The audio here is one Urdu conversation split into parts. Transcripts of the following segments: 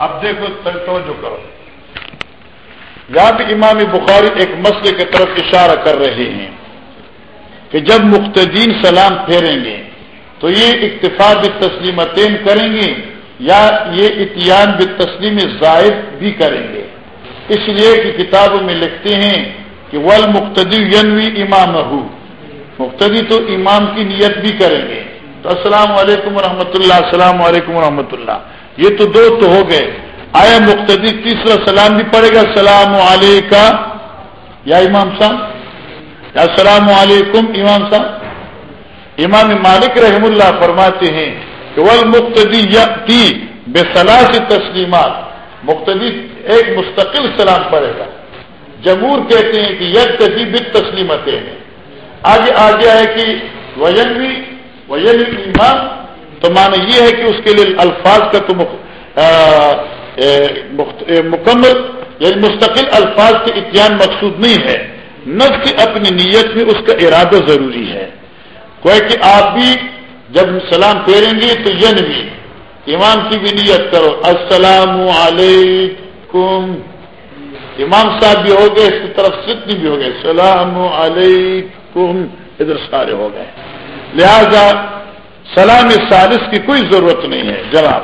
اب دیکھو توجہ کرو۔ یہاں امام بخاری ایک مسئلے کی طرف اشارہ کر رہے ہیں کہ جب مختدین سلام پھیریں گے تو یہ اکتفاق تسلیمتین کریں گے یا یہ اتیان بھی تسلیم زائد بھی کریں گے۔ اس لیے کہ کتابوں میں لکھتے ہیں کہ ول مختدی ینوی امام مختدی تو امام کی نیت بھی کریں گے۔ تو السلام علیکم ورحمۃ اللہ، السلام علیکم ورحمۃ اللہ۔ یہ تو دو تو ہو گئے۔ آیا مقتدی تیسرا سلام بھی پڑے گا؟ السلام علیکم یا امام صاحب؟ یا السلام علیکم امام صاحب؟ امام مالک رحم اللہ فرماتے ہیں کہ وہ مقتدی تی بے صلاح تسلیمات۔ مقتدی ایک مستقل سلام پڑے گا۔ جمہور کہتے ہیں کہ یک تجیب تسلیمتیں ہیں آگے آگے ہے کہ وجن بھی وجن امام تو معنی یہ ہے کہ اس کے لیے الفاظ کا تو مکمل یعنی مستقل الفاظ کے اتیان مقصود نہیں ہے۔ نف کی اپنی نیت میں اس کا ارادہ ضروری ہے۔ کوئی کہ آپ بھی جب سلام پھیریں گے تو یہ نہیں امام کی بھی نیت کرو۔ السلام علیکم۔ امام صاحب بھی ہو گئے، اس کی طرف ستنی بھی ہو گئے۔ السلام علیکم۔ ادھر سارے ہو گئے۔ لہذا سلام سالس کی کوئی ضرورت نہیں ہے، جناب۔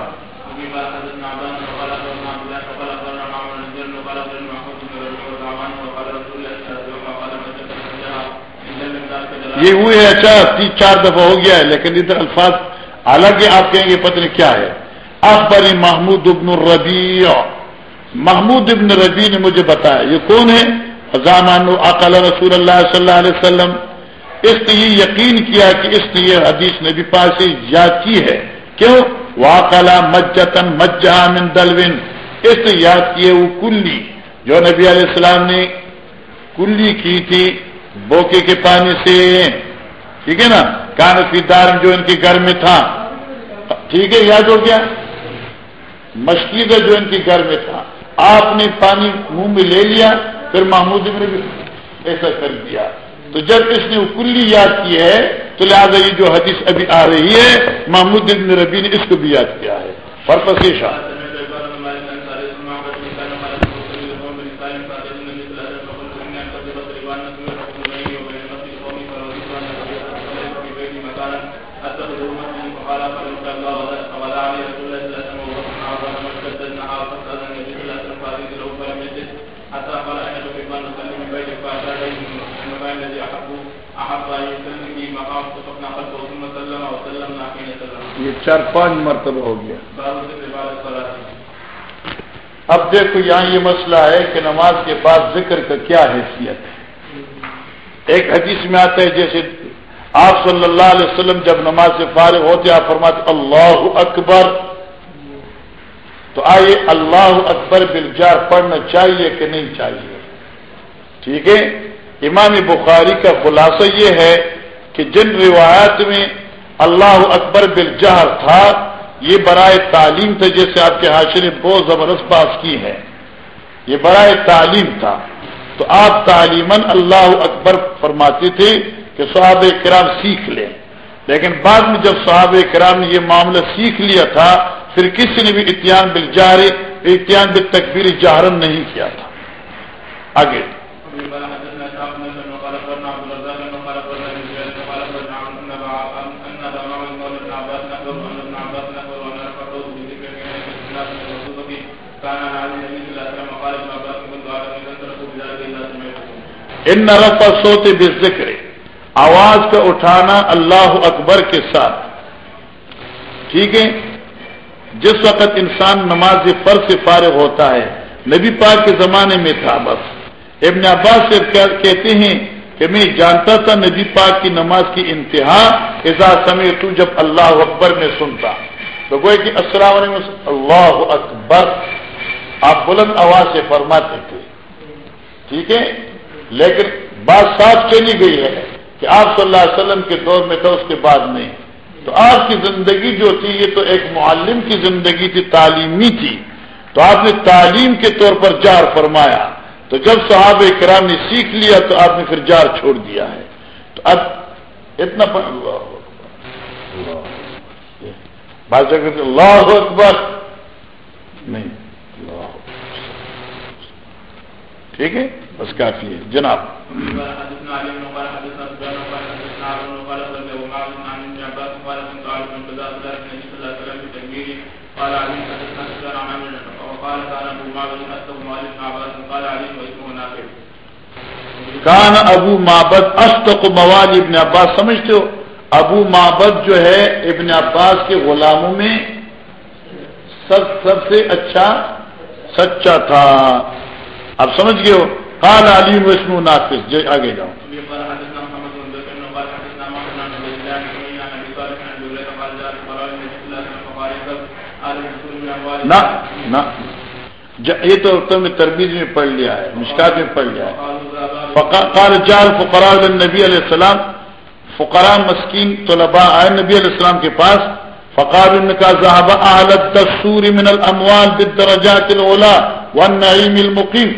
یہ ہوئے ہے اچھا تین، چار دفعہ ہو گیا ہے، لیکن ادھر الفاظ حالانکہ آپ کہیں گے پتہ نہیں کیا ہے۔ اکبر محمود ابن الربیع محمود ابن ربی نے مجھے بتایا، یہ کون ہے؟ زامان اقال رسول اللہ صلی اللہ علیہ وسلم۔ اس نے یہ یقین کیا کہ اس نے یہ حدیث نبی پاس سے یاد کی ہے۔ کیوں؟ واقعہ مجتن مجہ من دلوین اس نے یاد کیے وہ کلی۔ جو نبی علیہ السلام نے کلی کی تھی، بوکے کے پانی سے۔ ٹھیک ہے نا؟ کان فی دار جو ان کے گھر میں تھا۔ ٹھیک ہے، یاد ہو گیا؟ مشکل جو ان کے گھر میں تھا۔ آپ نے پانی منہ میں لے لیا، پھر محمود نے بھی ایسا کر دیا۔ تو جب اس نے کلی یاد کی ہے، تو لہٰذا یہ جو حدیث ابھی آ رہی ہے، محمود ربی نے اس کو بھی یاد کیا ہے۔ فرپسیشا یہ چار پانچ مرتبہ ہو گیا۔ اب دیکھو یہاں یہ مسئلہ ہے کہ نماز کے بعد ذکر کا کیا حیثیت ہے۔ ایک حدیث میں آتا ہے جیسے آپ صلی اللہ علیہ وسلم جب نماز سے فارغ ہوتے آپ فرماتے اللہ اکبر۔ تو آئیے اللہ اکبر بلجار پڑھنا چاہیے کہ نہیں چاہیے۔ ٹھیک ہے؟ امام بخاری کا خلاصہ یہ ہے کہ جن روایات میں اللہ اکبر بالجہر تھا۔ یہ برائے تعلیم تھا جیسے آپ کے حاشر نے بہت زبردست بات کی ہے۔ یہ برائے تعلیم تھا۔ تو آپ تعلیمن اللہ اکبر فرماتے تھے کہ صحاب کرام سیکھ لیں۔ لیکن بعد میں جب صحاب کرام نے یہ معاملہ سیکھ لیا تھا، پھر کسی نے بھی اتیان بل جار اتیان بل تکبیر جہرن نہیں کیا تھا۔ آگے۔ ان نرفا سوتے بے ذکر آواز کا اٹھانا اللہ اکبر کے ساتھ۔ ٹھیک ہے؟ جس وقت انسان نماز پر سے فارغ ہوتا ہے، نبی پاک کے زمانے میں تھا بس۔ ابن عباس سے کہتے ہیں کہ میں جانتا تھا نبی پاک کی نماز کی انتہا ایسا سمے تو جب اللہ اکبر میں سنتا۔ تو گوئے کہ السلام علیکم، اللہ اکبر۔ آپ بلند آواز سے فرماتے تھے۔ ٹھیک ہے؟ لیکن بات صاف چلی گئی ہے کہ آپ صلی اللہ علیہ وسلم کے دور میں تھا، اس کے بعد نہیں۔ تو آپ کی زندگی جو تھی، یہ تو ایک معلم کی زندگی تھی، تعلیمی تھی۔ تو آپ نے تعلیم کے طور پر جار فرمایا۔ تو جب صحابہ کرام نے سیکھ لیا، تو آپ نے پھر جار چھوڑ دیا ہے۔ تو اب اتنا اللہ اکبر نہیں ٹھیک ہے؟ بس کافی ہے۔ جناب۔ کان ابو مابد استق موال ابن عباس، سمجھتے ہو؟ ابو مابد جو ہے، ابن عباس کے غلاموں میں سب سب سے اچھا سچا تھا۔ اب سمجھ گئے ہو کال علی وسم نافذ جو آگے جاؤ نہ یہ تو تم نے تربیز میں پڑھ لیا ہے مشکات میں پڑھ لیا ہے قال جال فقراء نبی علیہ السلام فقراء مسکین طلباء آئے نبی علیہ السلام کے پاس فقار ان کا ذهب اهل الدستور من الاموال بالدرجات الاولى والنعيم المقيم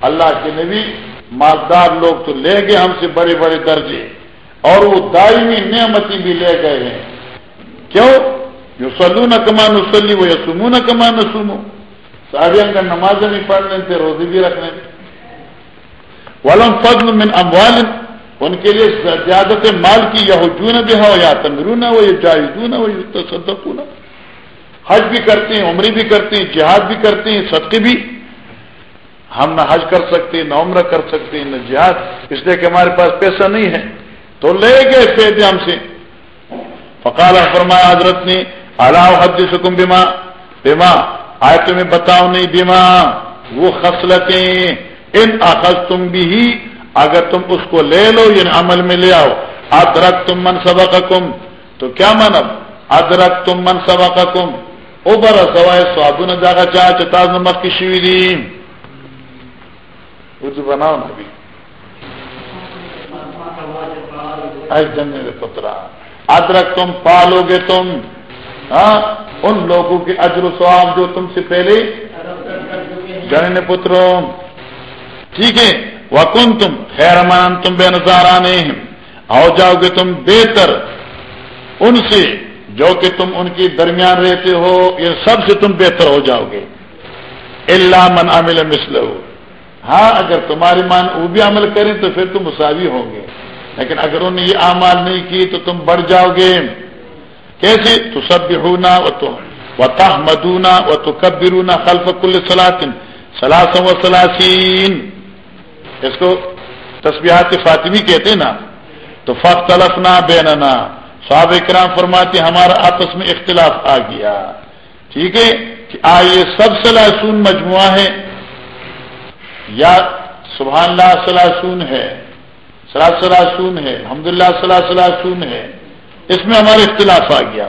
اللہ کے نبی مالدار لوگ تو لے گئے ہم سے بڑے بڑے درجے اور وہ دائمی نعمتی بھی لے گئے ہیں۔ کیوں؟ جو سلو نہ کما نسلی وہ یسمو نہ کما نسومو سارے کا نمازیں بھی پڑھ لیں تھے روزی بھی رکھ لیں ولم فضل من اموال، ان کے لیے زیادت مال کی یا حجون بھی ہو یا تمرون ہو یا جائزون ہو یا تصدقون حج بھی کرتے ہیں عمری بھی کرتے ہیں، جہاد بھی کرتے ہیں، صدقے بھی۔ ہم نہ حج کر سکتے ہیں نہ عمر کر سکتے ہیں نہ جہاد۔ اس لیے کہ ہمارے پاس پیسہ نہیں ہے۔ تو لے گئے فیض ہم سے۔ فقال، فرمایا حضرت نے اللہ حد سکم بیما بیما آئے تمہیں بتاؤ نہیں بیما وہ خصلتیں ان اخذ تم بھی ہی اگر تم اس کو لے لو یعنی عمل میں لے آؤ۔ ادرک تم من سبق کم تو کیا منب ادرک تم من سبق کم اوبر سوائے سوابو نے جاگا چاہ چتاز نمک کی شیری اردو بناؤ نا بھی پترا ادرک تم پالو گے تم. ہاں ان لوگوں کے اجر و سواب جو تم سے پہلے. جن پتروں ٹھیک ہے؟ وکن تم خیر مان تم بے نظار آنے آؤ جاؤ گے تم بہتر. ان سے جو کہ تم ان کی درمیان رہتے ہو، یہ سب سے تم بہتر ہو جاؤ گے۔ اللہ من عمل مسل ہاں اگر تمہاری مان وہ بھی عمل کریں تو پھر تم مساوی ہوں گے۔ لیکن اگر انہوں نے یہ اعمال نہیں کی تو تم بڑھ جاؤ گے۔ کیسے تو سب بھی ہونا و تو تہ مدونا و تو کب برونا خلف کل سلاطن سلاسم و سلاسین اس کو تسبیحات فاطمی کہتے ہیں نا؟ تو فخ تلفنا بیننا صحاب کرام فرماتے ہمارا آپس میں اختلاف آ گیا۔ ٹھیک ہے؟ کہ آئیے سب سلاسون مجموعہ ہے یا سبحان اللہ سلاسون ہے سلا سلاسون ہے الحمد للہ صلاح سلاسون ہے۔ اس میں ہمارا اختلاف آ گیا۔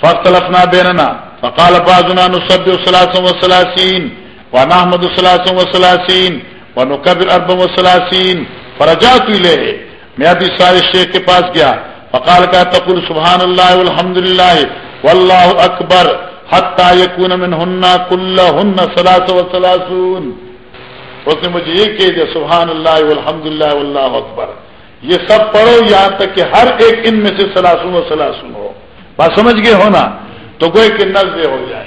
فخ تلفنا بیننا، فقال بازنا نصب سلاسم و سلاسین و نحمد سلاسم و سلاسین ونقبر ارب و سلاسین۔ فرجات لے میں ابھی سارے شیخ کے پاس گیا۔ فقال کا تقول سبحان اللہ الحمد للہ واللہ اکبر حتی یکون من ہننا کل ہن سلاس و سلاسون۔ اس نے مجھے یہ کہہ دیا، سبحان اللہ والحمد للہ واللہ اکبر۔ یہ سب پڑھو، یہاں تک کہ ہر ایک ان میں سے سلاسون و سلاسون ہو۔ بات سمجھ گئے ہونا تو گوئے کہ نزے ہو جائے۔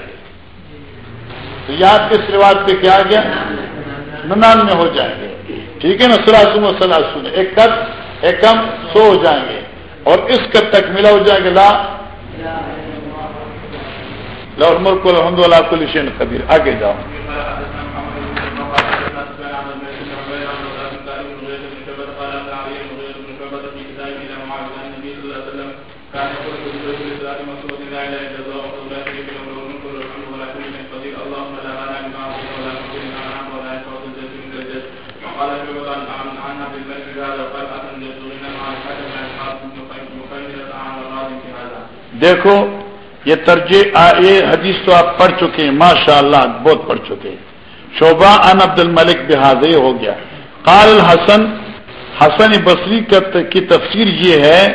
تو یاد کس رواج پہ کیا گیا؟ ننان میں ہو جائیں گے۔ ٹھیک ہے نا؟ سلاسم و سلاسن ایک کت ایک کم، سو ہو جائیں گے۔ اور اس کا تک ملا ہو جائے گا لا لاہور ملک الحمد للہ کلشین قبیر آگے جاؤ۔ دیکھو، یہ ترجیح یہ حدیث تو آپ پڑھ چکے ہیں ماشاء اللہ بہت پڑھ چکے ہیں۔ شوبہ ان عبد الملک بحاظ ہو گیا۔ قال الحسن، حسن بصری کی تفسیر یہ ہے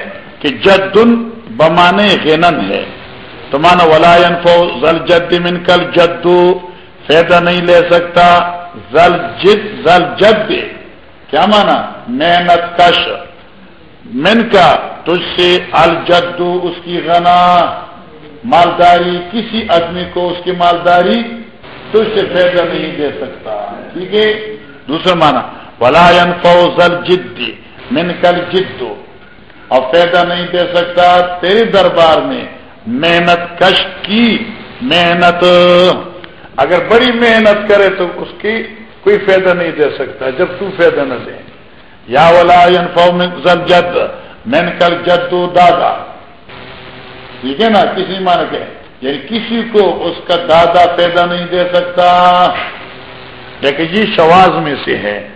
کہ جدن بمانے غنن ہے۔ تو مانا ولائن فو زل جد من کل جدو، فائدہ نہیں لے سکتا۔ زل جد زل جد، کیا مانا محنت کش۔ من کا تجھ سے الجدو اس کی غنا، مالداری، کسی آدمی کو اس کی مالداری تو اس سے فائدہ نہیں دے سکتا۔ ٹھیک ہے؟ دوسرا مانا ولا فوزل جدی من کل جدو اور فائدہ نہیں دے سکتا تیرے دربار میں محنت کش کی، محنت۔ اگر بڑی محنت کرے تو اس کی کوئی فائدہ نہیں دے سکتا، جب تو فائدہ نہ دے۔ یا ولا فوزل جد، من کل جدو دادا۔ ٹھیک ہے نا؟ کسی مان کے۔ یعنی کسی کو اس کا دادا پیدا نہیں دے سکتا۔ لیکن یہ جی، شواز میں سے ہے۔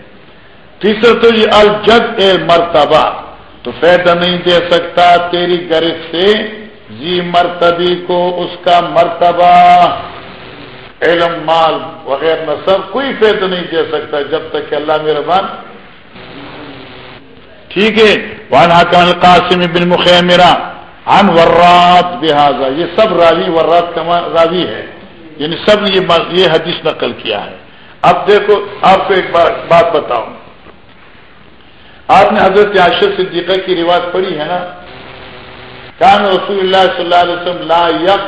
تیسرا تو یہ الجد اے مرتبہ۔ تو فائدہ نہیں دے سکتا تیری گرف سے۔ جی مرتبی کو اس کا مرتبہ۔ علم، مال وغیرہ نصب کوئی فائدہ نہیں دے سکتا جب تک کہ اللہ میرا ٹھیک ہے۔ وہاں القاسم بن مخیمرہ ان ورات بحاظہ یہ سب راوی ورات کا راوی ہے۔ یعنی سب نے یہ حدیث نقل کیا ہے۔ اب دیکھو، آپ کو ایک بات بتاؤں۔ آپ نے حضرت عاشر صدیقہ کی رواج پڑھی ہے نا؟ کان رسول اللہ صلی اللہ علیہ وسلم لا یک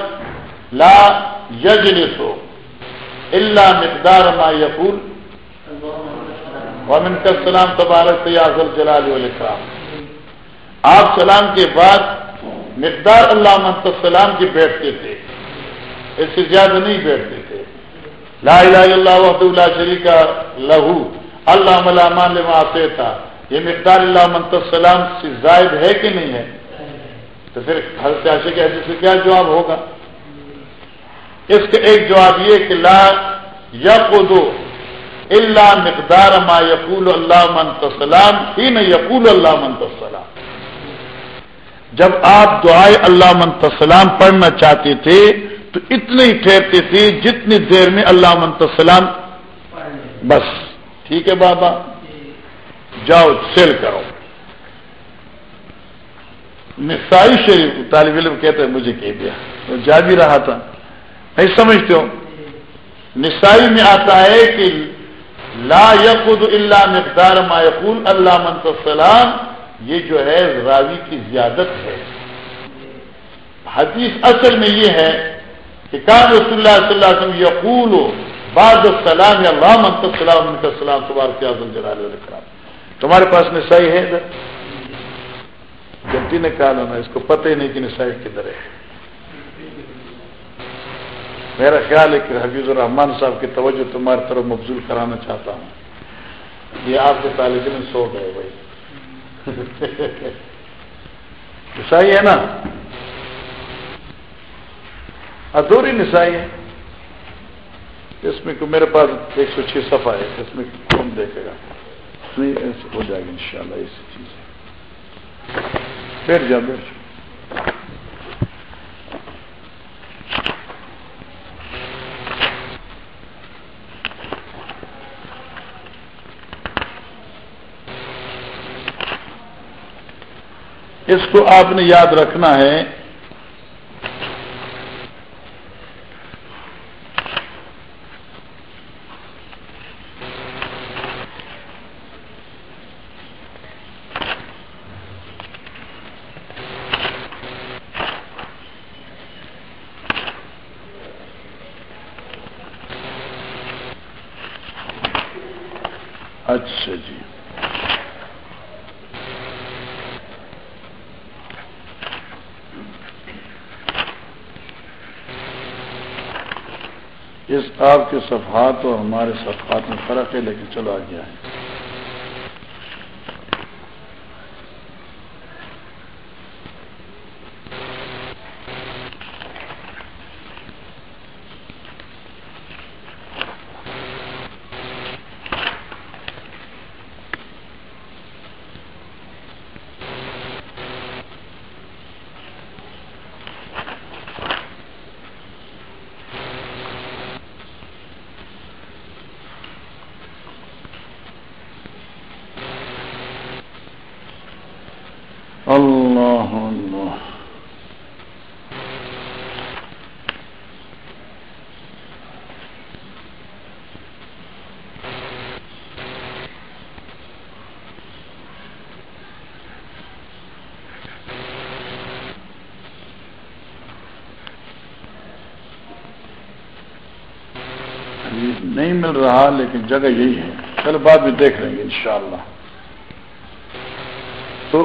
لا یجلسو اللہ مقدار ما یقول۔ ومن کا سلام تبارک تیاز الجلال والاکرام آپ سلام کے بعد مقدار اللہ منت السلام کی بیٹھتے تھے. اس سے زیادہ نہیں بیٹھتے تھے. لا الہ الا اللہ وحد اللہ شریک لہو اللہ ملامان لما تھا یہ مقدار اللہ منت السلام سے زائد ہے کہ نہیں ہے؟ تو پھر ہر سیاسی کے حدیث سے کیا جواب ہوگا؟ اس کا ایک جواب یہ کہ لا یقو اللہ مقدار ما یقول اللہ منت السلام ہی نہ یقول اللہ منت السلام جب آپ دعائے اللہ منتسلام پڑھنا چاہتے تھے، تو اتنے ہی ٹھہرتے تھے جتنی دیر میں اللہ منتسلام بس، ٹھیک ہے بابا؟ جاؤ، سیل کرو۔ نسائی شریف، طالب علم کہتے ہیں، مجھے کہہ دیا۔ جا بھی رہا تھا۔ نہیں سمجھتے ہو؟ نسائی میں آتا ہے کہ لا یقود اللہ مقدار ما یقول اللہ منتسلام یہ جو ہے راوی کی زیادت ہے۔ حدیث اصل میں یہ ہے کہ کان رسول اللہ صلی اللہ علیہ وسلم یقول بعض السلام، یا اللہ منت السلام ان کا سلام اعظم جلال کرام۔ تمہارے پاس نسائی ہے ادھر؟ جنتی نے کہا نا، اس کو پتہ ہی نہیں کہ نسائی کدھر ہے۔ میرا خیال ہے کہ حفیظ الرحمان صاحب کی توجہ تمہاری طرف مبزول کرانا چاہتا ہوں۔ یہ آپ کے طالب علم سو گئے بھائی۔ نسائی ہے نا؟ ادھوری نسائی ہے اس میں میرے پاس ایک سو چھ صفحہ ہے، اس میں کون دیکھے گا؟ ہو جائے گا انشاءاللہ شاء اللہ ایسی چیز پھر جا بیٹھ اس کو آپ نے یاد رکھنا ہے اچھا جی کتاب آپ کے صفحات اور ہمارے صفحات میں فرق ہے، لیکن چلو آ گیا ہے نہیں مل رہا، لیکن جگہ یہی ہے۔ چل بعد میں دیکھ لیں گے، انشاءاللہ۔ تو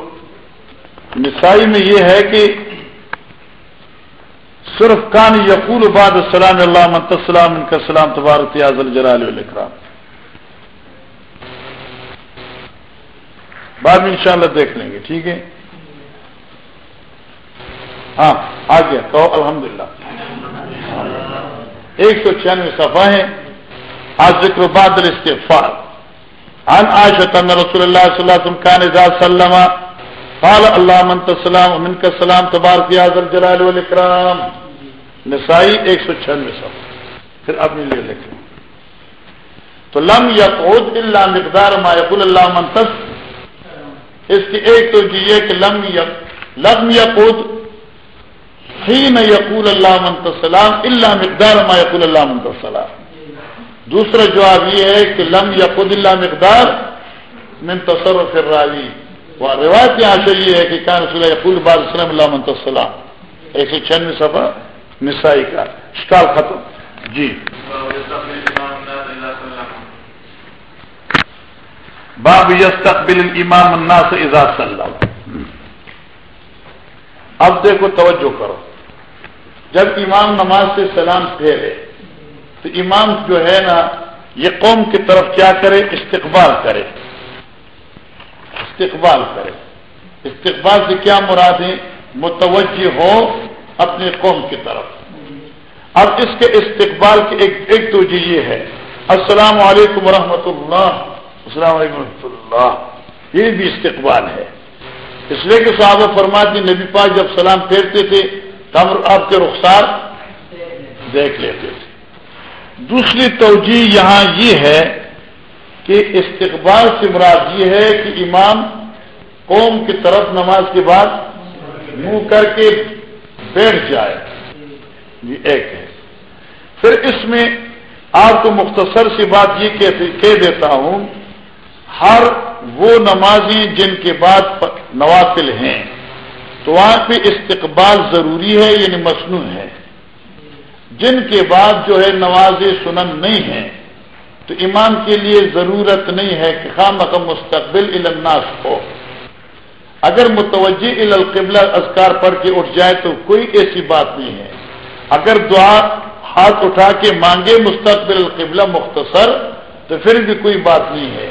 نسائی میں یہ ہے کہ صرف کان یقول بعد السلام، اللہ منت ان کا سلام تبارک یازل جلال الکرام بعد میں انشاءاللہ دیکھ لیں گے، ٹھیک ہے؟ ہاں آ گیا کہو الحمدللہ۔ ایک سو چھیانوے صفحہ ہیں آج ذکر بادل استغفار عن عائشة أن رسول الله صلى الله عليه وسلم كان إذا سلم قال الله من السلام ومنك السلام تبارك يا ذا الجلال والإكرام. نسائی ایک سو چھیانوے صفحہ پھر اپنے لیے لکھ لیں تو لم یقود الا مقدار ما یقول اللہ منتص اس کی ایک تو یہ کہ لم یک لم یقود حین یقول اللہ منتصلام اللہ مقدار ما یقول اللہ منتصلام دوسرا جواب یہ ہے کہ لم یقود اللہ مقدار من تصرف الراوی۔ وہ روایت یہاں سے یہ ہے کہ کان رسول یقول بعد وسلم اللہ منتصلام ایک سو چھیانوے صفحہ نسائی کا۔ شکال ختم۔ جی۔ باب یستقبل الامام الناس اذا صلی اب دیکھو توجہ کرو۔ جب امام نماز سے سلام پھیرے تو امام جو ہے نا، یہ قوم کی طرف کیا کرے؟ استقبال کرے۔ استقبال کرے۔ استقبال سے کیا مراد ہے متوجہ ہو اپنے قوم کی طرف۔ اب اس کے استقبال کی ایک ایک تو یہ ہے۔ السلام علیکم ورحمۃ اللہ السلام علیکم ورحمۃ اللہ یہ بھی استقبال ہے۔ اس لیے کہ صحابہ فرماتی نبی پاک جب سلام پھیرتے تھے ہم آپ کے رخسار دیکھ لیتے تھے۔ دوسری توجہ یہاں یہ ہے کہ استقبال سے مراد یہ ہے کہ امام قوم کی طرف نماز کے بعد منہ کر کے بیٹھ جائے۔ یہ ایک ہے۔ پھر اس میں آپ کو مختصر سی بات یہ کہہ دیتا ہوں، ہر وہ نمازی جن کے بعد نوافل ہیں، تو وہاں پہ استقبال ضروری ہے یعنی مصنوع ہے۔ جن کے بعد جو ہے نواز سنن نہیں ہے، تو امام کے لیے ضرورت نہیں ہے کہ خام مقم مستقبل الناس ہو۔ اگر متوجہ القبلہ اذکار پڑھ کے اٹھ جائے تو کوئی ایسی بات نہیں ہے۔ اگر دعا ہاتھ اٹھا کے مانگے مستقبل القبلہ مختصر، تو پھر بھی کوئی بات نہیں ہے۔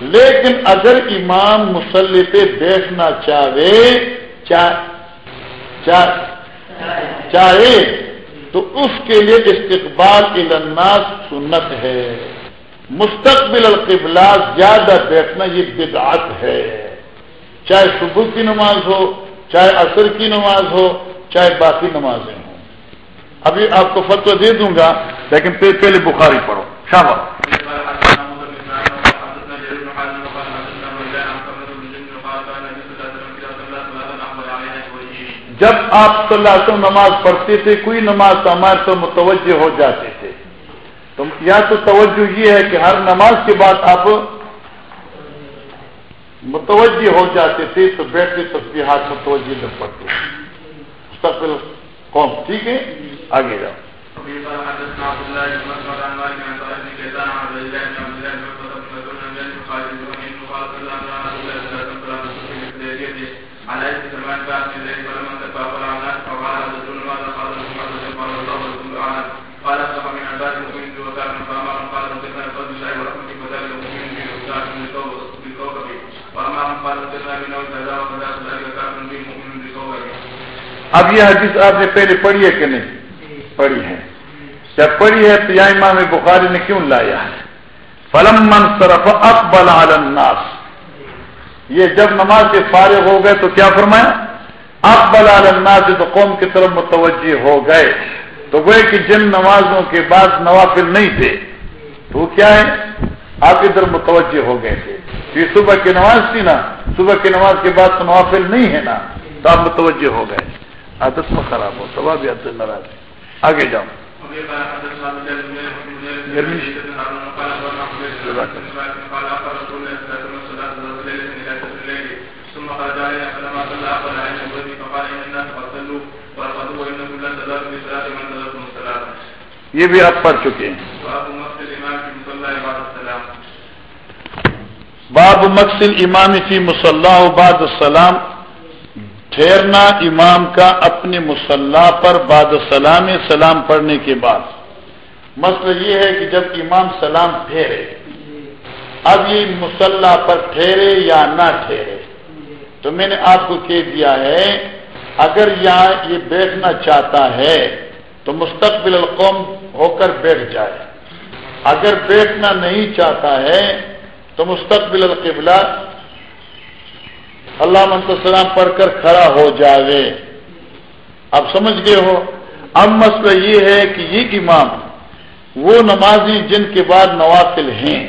لیکن اگر امام مسلح پہ بیٹھنا چاہے چاہے تو اس کے لیے استقبال الناس سنت ہے۔ مستقبل القبلہ زیادہ بیٹھنا یہ بدعت ہے۔ چاہے صبح کی نماز ہو، چاہے عصر کی نماز ہو، چاہے باقی نمازیں ہوں۔ ابھی آپ کو فتو دے دوں گا، لیکن پہلے بخاری پڑھو۔ شاہ جب آپ صلی اللہ علیہ وسلم نماز پڑھتے تھے، کوئی نماز ہمارے تو متوجہ ہو جاتے تھے۔ تو یا تو توجہ یہ ہے کہ ہر نماز کے بعد آپ متوجہ ہو جاتے تھے، تو بیٹھتے تصویر ہاتھ متوجہ نہ پڑتے مستقبل قوم، ٹھیک ہے؟ آگے جاؤ۔ اب یہ حدیث آپ نے پہلے پڑھی ہے کہ نہیں؟ پڑھی ہے۔ جب پڑھی ہے تو یا امام بخاری نے کیوں لایا ہے؟ فلم من صرف اقبل الناس۔ یہ جب نماز سے فارغ ہو گئے تو کیا فرمایا؟ اقبل الناس تو قوم کی طرف متوجہ ہو گئے۔ تو وہ کہ جن نمازوں کے بعد نوافل نہیں تھے، تو وہ کیا ہے آپ ادھر متوجہ ہو گئے تھے۔ یہ صبح کی نماز تھی نا، صبح کی نماز کے بعد تو نوافل نہیں ہے نا، تو آپ متوجہ ہو گئے۔ عادت میں خراب ہو تو بھی عادت نہ رہے آگے جاؤ۔ یہ بھی آپ پڑھ چکے ہیں۔ باب مقصد امام فی مسلح بعد السلام۔ ٹھہرنا امام کا اپنے مسلح پر بعد السلام سلام پڑھنے کے بعد۔ مسئلہ یہ ہے کہ جب امام سلام پھیرے اب یہ مسلح پر ٹھہرے یا نہ ٹھہرے؟ تو میں نے آپ کو کہہ دیا ہے، اگر یہاں یہ بیٹھنا چاہتا ہے، تو مستقبل القوم ہو کر بیٹھ جائے۔ اگر بیٹھنا نہیں چاہتا ہے، تو مستقبل القبلہ اللہ منتسلام پڑھ کر کھڑا ہو جائے اب سمجھ گئے ہو؟ اب مسئلہ یہ ہے کہ یہ امام وہ نمازی جن کے بعد نوافل ہیں۔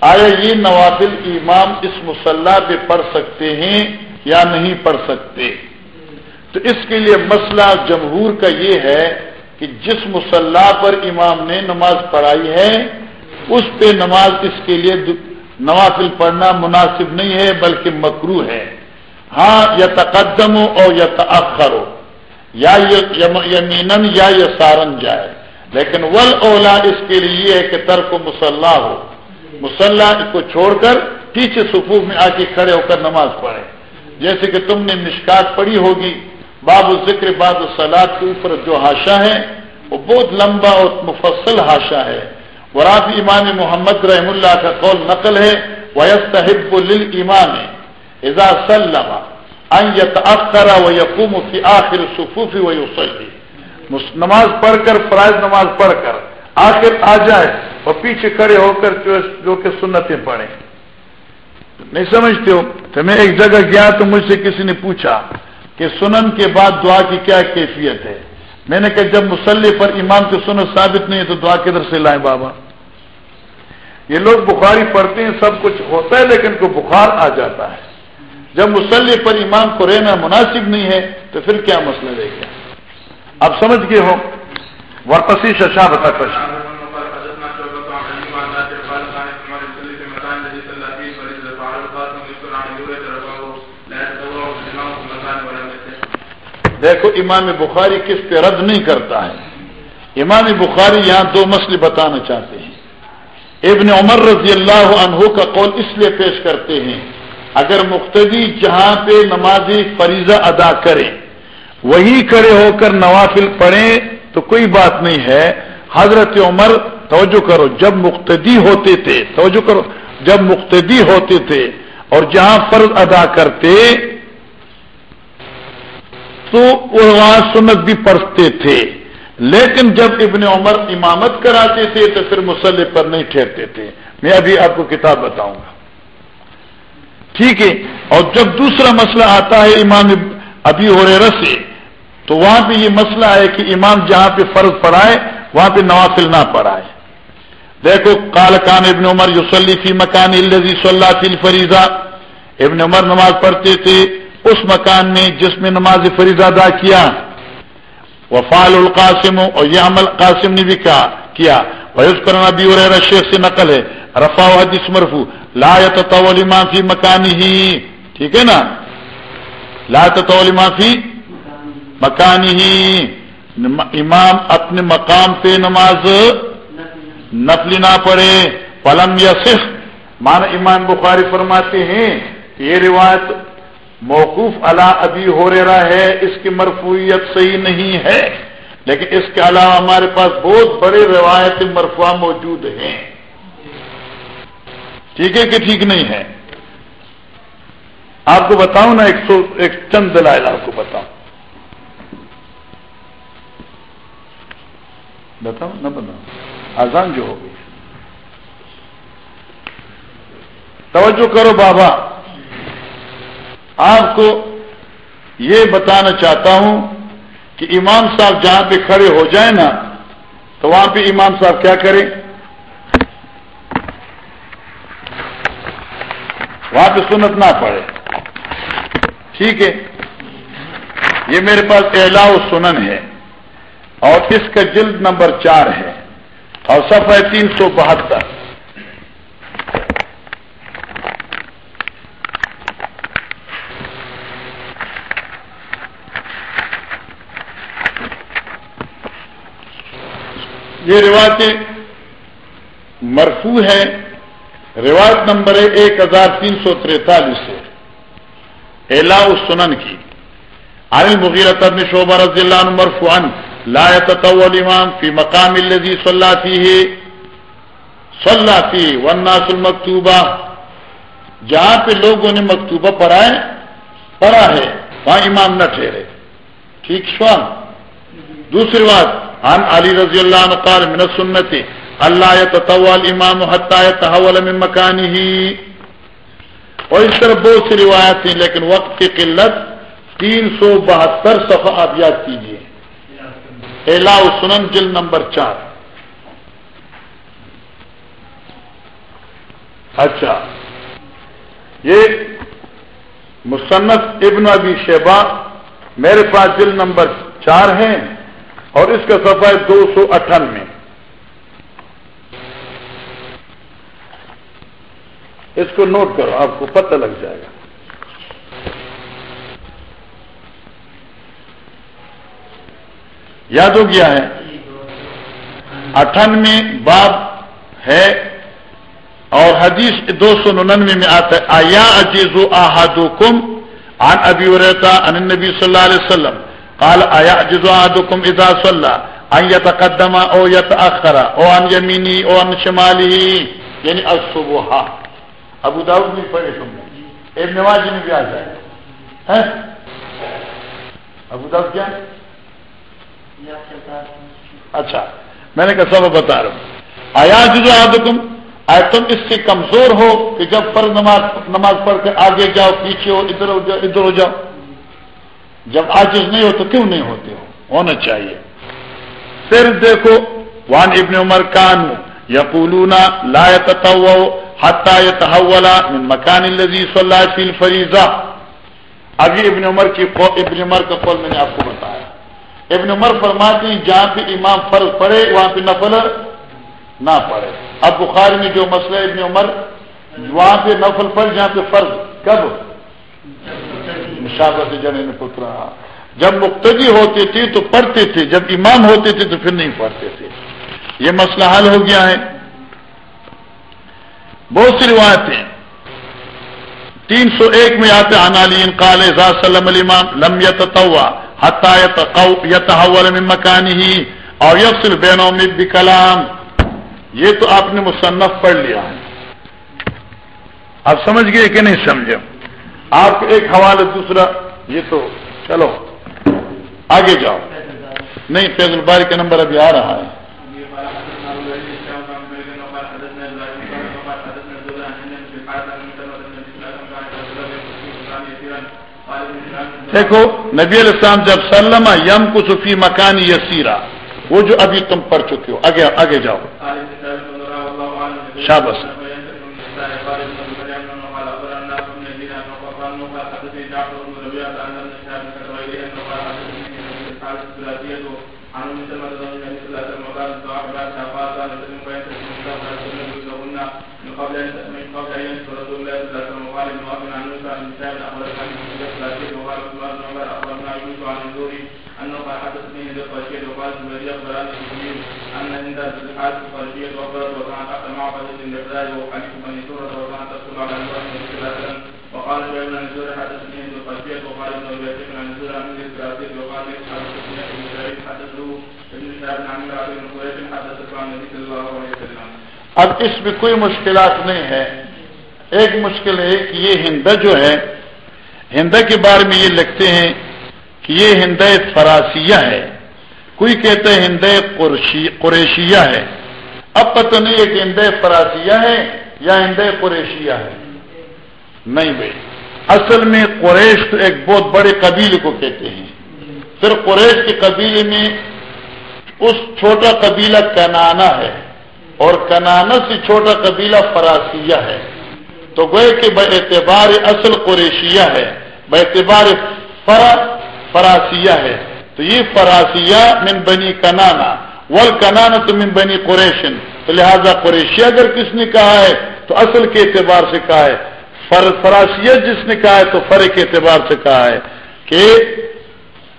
آیا یہ نوافل امام اس مسلح پہ پڑھ سکتے ہیں یا نہیں پڑھ سکتے؟ تو اس کے لیے مسئلہ جمہور کا یہ ہے کہ جس مسلح پر امام نے نماز پڑھائی ہے، اس پہ نماز اس کے لیے نوافل پڑھنا مناسب نہیں ہے، بلکہ مکرو ہے۔ ہاں یا تقدم ہو اور یا تاخر ہو یا یمین یا یہ سارن جائے۔ لیکن ول اولا اس کے لیے یہ ہے کہ ترک مسلح ہو۔ مسلح کو چھوڑ کر پیچھے سفوف میں آ کے کھڑے ہو کر نماز پڑھے جیسے کہ تم نے مشکات پڑھی ہوگی۔ باب ذکر باب سلاد کے اوپر جو ہاشا ہے، وہ بہت لمبا اور مفصل ہاشا ہے۔ وراب امام محمد رحم اللہ کا قول نقل ہے ویستحب للامام اذا سلم ان يتاخر ويقوم في اخر الصفوف ويصلي نماز پڑھ کر، فرائض نماز پڑھ کر، آخر آ جائے اور پیچھے کھڑے ہو کر جو کہ سنتیں پڑھیں۔ نہیں سمجھتے ہو؟ تو میں ایک جگہ گیا تو مجھ سے کسی نے پوچھا کہ سنن کے بعد دعا کی کیا کیفیت ہے؟ میں نے کہا جب مسلح پر امام کی سنت ثابت نہیں ہے تو دعا کدھر سے لائیں بابا؟ یہ لوگ بخاری پڑھتے ہیں، سب کچھ ہوتا ہے لیکن کو بخار آ جاتا ہے۔ جب مسلح پر امام کو رہنا مناسب نہیں ہے تو پھر کیا مسئلہ رہ گیا آپ سمجھ گئے ہو واپسی ششا بتا کر دیکھو امام بخاری کس پہ رد نہیں کرتا ہے۔ امام بخاری یہاں دو مسئلے بتانا چاہتے ہیں۔ ابن عمر رضی اللہ عنہ کا قول اس لیے پیش کرتے ہیں، اگر مقتدی جہاں پہ نمازی فریضہ ادا کریں وہی کھڑے ہو کر نوافل پڑھیں تو کوئی بات نہیں ہے۔ حضرت عمر، توجہ کرو، جب مقتدی ہوتے تھے، توجہ کرو، جب مقتدی ہوتے تھے اور جہاں فرض ادا کرتے تو وہاں سنت بھی پڑھتے تھے۔ لیکن جب ابن عمر امامت کراتے تھے تو پھر مسلح پر نہیں ٹھہرتے تھے۔ میں ابھی آپ کو کتاب بتاؤں گا۔ ٹھیک ہے۔ اور جب دوسرا مسئلہ آتا ہے امام ابھی ہو رہے رسے تو وہاں پہ یہ مسئلہ ہے کہ امام جہاں پہ فرض پڑھائے، وہاں پہ نوافل نہ پڑھائے۔ دیکھو کال کان ابن عمر یوسلی فی مکان اللہ فی فریضہ ابن عمر نماز پڑھتے تھے۔ اس مکان میں جس میں نماز فریضہ ادا کیا۔ وفال القاسم، اور یہ عمل قاسم نے بھی کہا، کیا۔ ویس کرنا بھی اور شیخ سے نقل ہے۔ رفا حدیث مرفو لا طول فی مکان ہی ٹھیک ہے نا؟ لا طول فی مکان ہی امام اپنے مقام پہ نماز نفلی نہ پڑھے۔ پلم یا صرف مان امام بخاری فرماتے ہیں یہ روایت موقوف اللہ ابھی ہو رہا ہے، اس کی مرفوعیت صحیح نہیں ہے، لیکن اس کے علاوہ ہمارے پاس بہت بڑے روایت مرفوع موجود ہیں۔ ٹھیک ہے کہ ٹھیک نہیں ہے؟ آپ کو بتاؤں نا، ایک سو، ایک چند دلائل آپ کو بتاؤں۔ بتاؤ نہ بتاؤ آزان جو ہو گئی۔ توجہ کرو بابا۔ آپ کو یہ بتانا چاہتا ہوں کہ امام صاحب جہاں پہ کھڑے ہو جائیں نا، تو وہاں پہ امام صاحب کیا کریں؟ وہاں پہ سنت نہ پڑے ٹھیک ہے؟ یہ میرے پاس اہلا سنن ہے اور اس کا جلد نمبر چار ہے اور صفحہ تین سو بہتر۔ یہ روایتیں مرفو ہے روایت نمبر ہے ایک ہزار تین سو تریتالیس سے۔ الا سنن کی۔ عن المغیرہ بن شعبہ رضی اللہ عنہ مرفوعا لا يتطول امام فی مقام الذي صلى فيه صلى فيه والناس المكتوبہ جہاں پہ لوگوں نے مکتوبہ پڑھا ہے پڑھا ہے، وہاں امام نہ ٹھہرے۔ ٹھیک سوال دوسری بات عن علی رضی اللہ عنہ قال، من السنت، اللہ يتطول امام حتى يتحول من مکانه. اور اس طرح بہت سی روایت ہیں، لیکن وقت کی قلت تین سو بہتر صفحہ آپ یاد کیجیے الا سنن جل نمبر چار۔ اچھا۔ یہ مصنف ابن ابی شیبہ میرے پاس جل نمبر چار ہے اور اس کا صفحہ ہے دو سو اٹھانوے۔ اس کو نوٹ کرو، آپ کو پتہ لگ جائے گا۔ یاد ہو گیا ہے؟ اٹھانوے باب ہے اور حدیث دو سو ننانوے میں آتا ہے، آیا عجیز احادو کم آن ابھی رہتا ان نبی صلی اللہ علیہ وسلم۔ قال آیا عجیز احادو کم ادا صلی ان یتقدم او یتاخر او ان یمینی او ان شمالی یعنی الصبح. ابو داؤد بھی پڑھے تم نے ابن نواز میں بھی آ جائے۔ ابو داؤد کیا؟ اچھا میں نے کہا، سب بتا رہا ہوں۔ آیا جو حکم آئے تم اس سے کمزور ہو کہ جب پر نماز نماز پڑھ کے آگے جاؤ، پیچھے ہو، ادھر ہو جاؤ، ادھر ہو جاؤ۔ جب آجز نہیں ہو تو کیوں نہیں ہوتے ہو؟ ہونا چاہیے۔ پھر دیکھو وان ابن عمر کان یا پولونا لا حتا تحولا من مکان الذي صلى في الفريضه ابھی ابن عمر کی ابن عمر کا قول میں نے آپ کو بتایا۔ ابن عمر فرماتے ہیں، جہاں پہ امام فرض پڑے وہاں پہ نفل نہ پڑے اب بخاری میں جو مسئلہ ابن عمر، وہاں پہ نفل پڑ جہاں پہ فرض۔ کب؟ مشابت جنے نے پترا جب مقتدی ہوتے تھے تو پڑھتے تھے جب امام ہوتے تھے تو پھر نہیں پڑھتے تھے۔ یہ مسئلہ حل ہو گیا ہے۔ بہت سی روایتیں۔ تین سو ایک میں آتے انالی کال سلم الامام لم یتوا من مکان ہی اور یفصل بینوں میں بھی کلام یہ تو آپ نے مصنف پڑھ لیا ہے۔ آپ سمجھ گئے کہ نہیں سمجھے؟ آپ ایک حوالہ دوسرا، یہ تو چلو، آگے جاؤ۔ نہیں، فیض الباری کا نمبر ابھی آ رہا ہے۔ دیکھو، نبی علیہ السلام جب سلم یم کو سفی مکان یسیرا، وہ جو ابھی تم پڑھ چکے ہو، آگے آگے جاؤ۔ شابس اب اس میں کوئی مشکلات نہیں ہے ایک مشکل ہے کہ یہ ہند جو ہے ہند کے بارے میں یہ لکھتے ہیں کہ یہ ہند فراسیہ ہے کوئی کہتا ہے ہند قریشیہ ہے۔ اب پتہ نہیں ہے کہ ہند فراسیہ ہے یا ہند قریشیہ ہے نہیں بھائی۔ اصل میں قریش تو ایک بہت بڑے قبیلے کو کہتے ہیں۔ پھر قریش کے قبیلے میں اس چھوٹا قبیلہ کنانا ہے اور کنانا سے چھوٹا قبیلہ فراسیہ ہے۔ تو گوئے کہ بے اعتبار اصل قریشیہ ہے بے اعتبار فرا فراسیہ ہے۔ تو یہ فراسیہ من بنی کنانا ول کنانا تو من بنی قریشن تو لہذا قریشیہ اگر کس نے کہا ہے، تو اصل کے اعتبار سے کہا ہے۔ فر فراسیہ جس نے کہا ہے، تو فر کے اعتبار سے کہا ہے کہ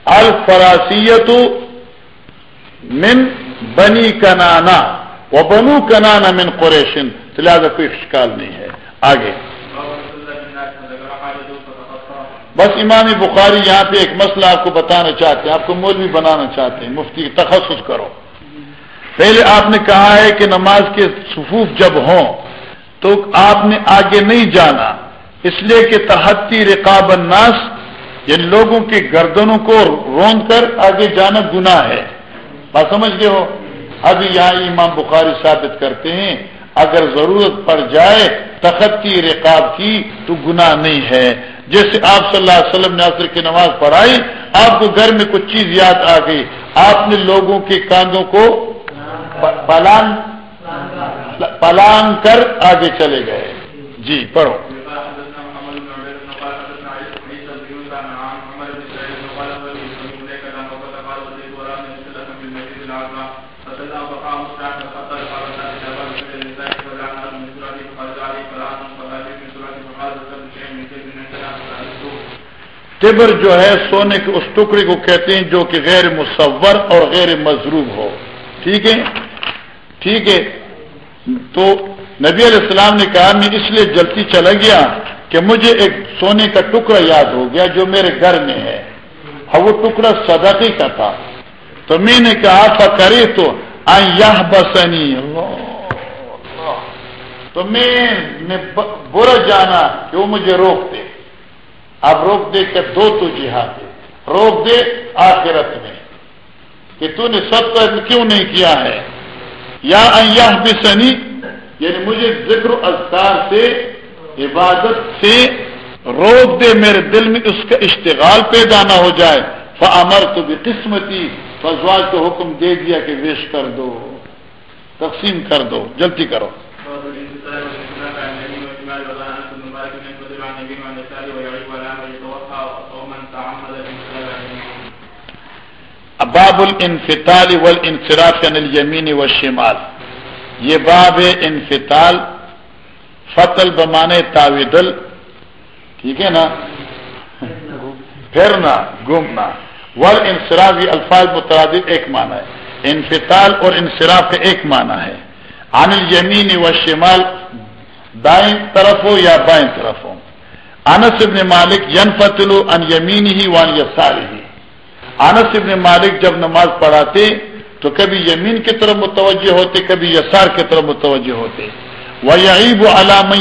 الفراسیت من بنی کنانا، و بنو کنانا من قریشن تو لہٰذا کوئی اشکال نہیں ہے۔ آگے۔ بس امام بخاری یہاں پہ ایک مسئلہ آپ کو بتانا چاہتے ہیں، آپ کو مولوی بنانا چاہتے ہیں، مفتی تخصص کرو۔ پہلے آپ نے کہا ہے کہ نماز کے صفوف جب ہوں تو آپ نے آگے نہیں جانا، اس لیے کہ تحتی رقاب الناس یعنی لوگوں کے گردنوں کو روند کر آگے جانا گناہ ہے۔ بات سمجھ گئے ہو؟ ابھی یہاں امام بخاری ثابت کرتے ہیں اگر ضرورت پڑ جائے، تخت کی رقاب کی، تو گناہ نہیں ہے۔ جیسے آپ صلی اللہ علیہ وسلم نے عصر کی نماز پڑھائی، آپ کو گھر میں کچھ چیز یاد آ گئی۔ آپ نے لوگوں کے کاندھوں کو پلان پلان کر آگے چلے گئے۔ جی پڑھو۔ تبر جو ہے سونے کے اس ٹکڑے کو کہتے ہیں جو کہ غیر مصور اور غیر مضروب ہو۔ ٹھیک ہے؟ ٹھیک ہے؟ تو نبی علیہ السلام نے کہا، میں اس لیے جلدی چلا گیا کہ مجھے ایک سونے کا ٹکڑا یاد ہو گیا جو میرے گھر میں ہے۔ اور وہ ٹکڑا صدقی کا تھا۔ تو میں نے کہا تھا کرے تو بسنی تو میں نے برا جانا کہ وہ مجھے روک دے اب روک دے کہ دو تو جہاد روک دے آخرت میں کہ تو نے سب کا کیوں نہیں کیا ہے۔ یا بھی سنی یعنی مجھے ذکر اذکار سے، عبادت سے روک دے میرے دل میں اس کا اشتغال پیدا نہ ہو جائے۔ فمر تو بھی قسمتی فضواج کو حکم دے دیا کہ ویش کر دو، تقسیم کر دو، جلدی کرو۔ باب الانفتال والانصراف عن الیمین والشمال. یہ باب انفتال فتل بمانے تاویدل ٹھیک ہے نا؟ پھرنا گھومنا ول انصراف یہ الفاظ مترادف ایک معنی ہے۔ انفتال اور انصراف ایک معنی ہے۔ عن الیمین والشمال، دائیں طرف ہو یا بائیں طرف ہو انس ابن مالک ین فتلو ان یمین ہی وان یساری ہی انس ابن مالک جب نماز پڑھاتے تو کبھی یمین کی طرف متوجہ ہوتے، کبھی یسار کی طرف متوجہ ہوتے۔ وہ یعیب علام